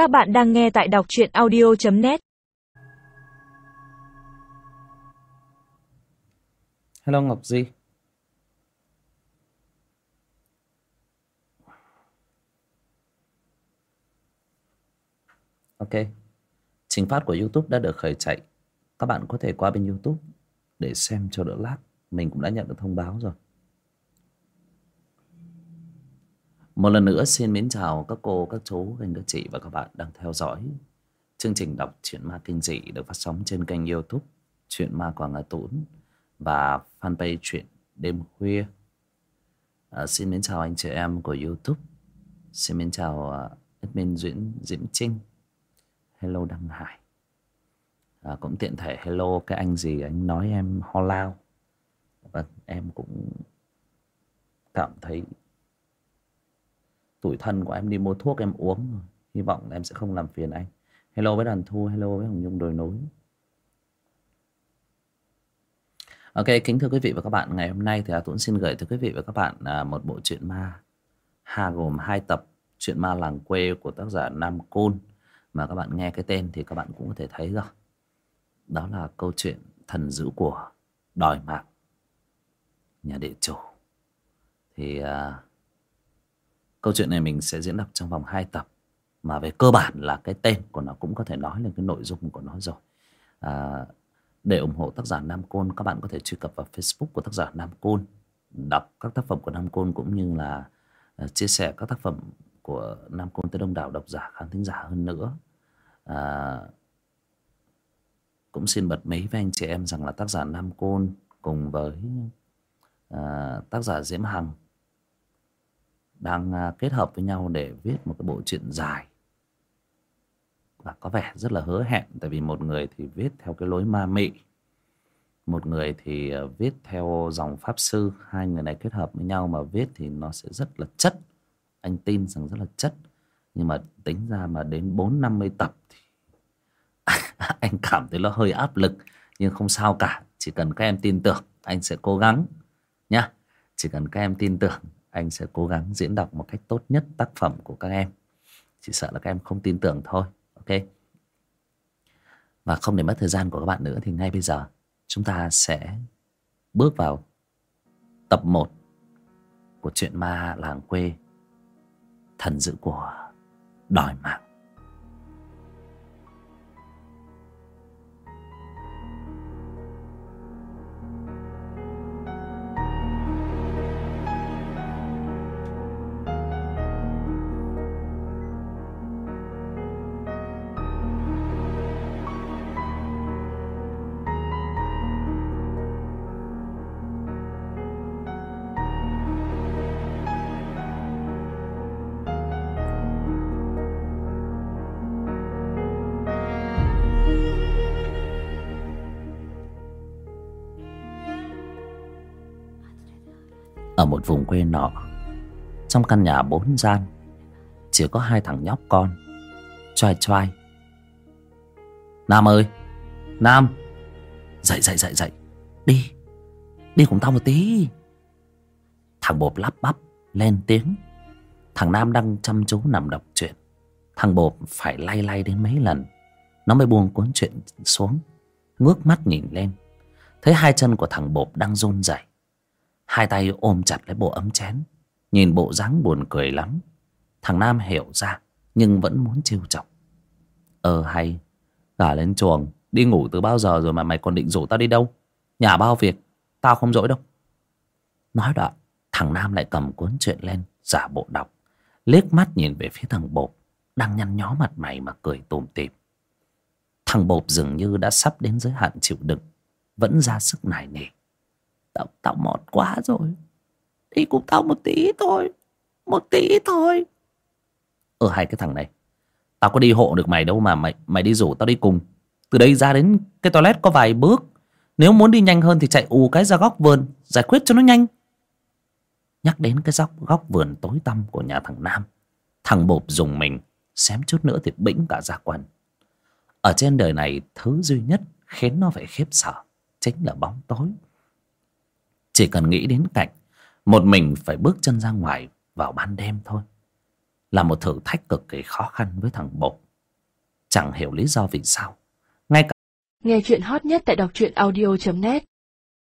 Các bạn đang nghe tại đọc truyện audio.net Hello Ngọc Di. Ok, Trình phát của Youtube đã được khởi chạy. Các bạn có thể qua bên Youtube Để xem cho đỡ lát. Mình cũng đã nhận được thông báo rồi. Một lần nữa xin mến chào các cô, các chú, anh, các chị và các bạn đang theo dõi chương trình đọc truyện ma kinh dị được phát sóng trên kênh youtube Chuyện ma Quảng Ngã Tún và fanpage Chuyện Đêm Khuya. À, xin mến chào anh chị em của youtube. Xin mến chào uh, admin Duyễn Diễm Trinh. Hello Đăng Hải. À, cũng tiện thể hello cái anh gì anh nói em ho lao. Vâng, em cũng cảm thấy tủi thân của em đi mua thuốc em uống rồi. Hy vọng là em sẽ không làm phiền anh. Hello với Đoàn Thu, hello với Hồng Nhung Đồi núi. Ok, kính thưa quý vị và các bạn, ngày hôm nay thì A Tuấn xin gửi tới quý vị và các bạn à, một bộ truyện ma hà gồm hai tập truyện ma làng quê của tác giả Nam Côn mà các bạn nghe cái tên thì các bạn cũng có thể thấy rồi. Đó là câu chuyện thần dữ của đòi mạng nhà địa chủ. Thì uh, câu chuyện này mình sẽ diễn đọc trong vòng 2 tập mà về cơ bản là cái tên của nó cũng có thể nói lên cái nội dung của nó rồi. À, để ủng hộ tác giả Nam Côn các bạn có thể truy cập vào Facebook của tác giả Nam Côn đọc các tác phẩm của Nam Côn cũng như là à, chia sẻ các tác phẩm của Nam Côn tới đông đảo độc giả khán thính giả hơn nữa à, cũng xin bật mí với anh chị em rằng là tác giả Nam Côn cùng với à, tác giả Diễm Hằng đang à, kết hợp với nhau để viết một cái bộ truyện dài. Và có vẻ rất là hứa hẹn, tại vì một người thì viết theo cái lối ma mị, một người thì à, viết theo dòng pháp sư. Hai người này kết hợp với nhau mà viết thì nó sẽ rất là chất. Anh tin rằng rất là chất. Nhưng mà tính ra mà đến bốn năm mươi tập thì anh cảm thấy nó hơi áp lực, nhưng không sao cả. Chỉ cần các em tin tưởng, anh sẽ cố gắng nhá. Chỉ cần các em tin tưởng anh sẽ cố gắng diễn đọc một cách tốt nhất tác phẩm của các em. Chỉ sợ là các em không tin tưởng thôi, ok? Và không để mất thời gian của các bạn nữa thì ngay bây giờ, chúng ta sẽ bước vào tập 1 của chuyện ma làng quê, thần dữ của đòi mạng. Ở một vùng quê nọ. Trong căn nhà bốn gian, chỉ có hai thằng nhóc con. Choai choai. Nam ơi, nam. Dậy dậy dậy dậy. Đi đi cùng tao một tí. Thằng bộp lắp bắp, lên tiếng. Thằng nam đang chăm chú nằm đọc truyện. Thằng bộp phải lay lay đến mấy lần. Nó mới buông cuốn truyện xuống, ngước mắt nhìn lên. Thấy hai chân của thằng bộp đang run rẩy hai tay ôm chặt lấy bộ ấm chén. Nhìn bộ dáng buồn cười lắm. Thằng nam hiểu ra, nhưng vẫn muốn trêu chọc. Ờ hay. Gả lên chuồng. Đi ngủ từ bao giờ rồi mà mày còn định rủ tao đi đâu? Nhà bao việc. Tao không dỗi đâu. Nói đoạn, thằng nam lại cầm cuốn chuyện lên, giả bộ đọc. Liếc mắt nhìn về phía thằng bộp, đang nhăn nhó mặt mày mà cười tủm tỉm. Thằng bộp dường như đã sắp đến giới hạn chịu đựng, vẫn ra sức nài nỉ tao tao mọt quá rồi. Đi cùng tao một tí thôi, một tí thôi. Ờ, ừ hai cái thằng này. Tao có đi hộ được mày đâu mà mày mày đi rủ tao đi cùng. Từ đây ra đến cái toilet có vài bước. Nếu muốn đi nhanh hơn thì chạy ù cái ra góc vườn, giải quyết cho nó nhanh. Nhắc đến cái góc góc vườn tối tăm của nhà thằng nam, thằng bộp dùng mình, xém chút nữa thì bĩnh cả ra quần. Ở trên đời này, thứ duy nhất khiến nó phải khiếp sợ chính là bóng tối chỉ cần nghĩ đến cảnh, một mình phải bước chân ra ngoài vào ban đêm thôi. Là một thử thách cực kỳ khó khăn với thằng bột chẳng hiểu lý do vì sao. Ngay cả Nghe chuyện hot nhất tại đọc truyện audio.net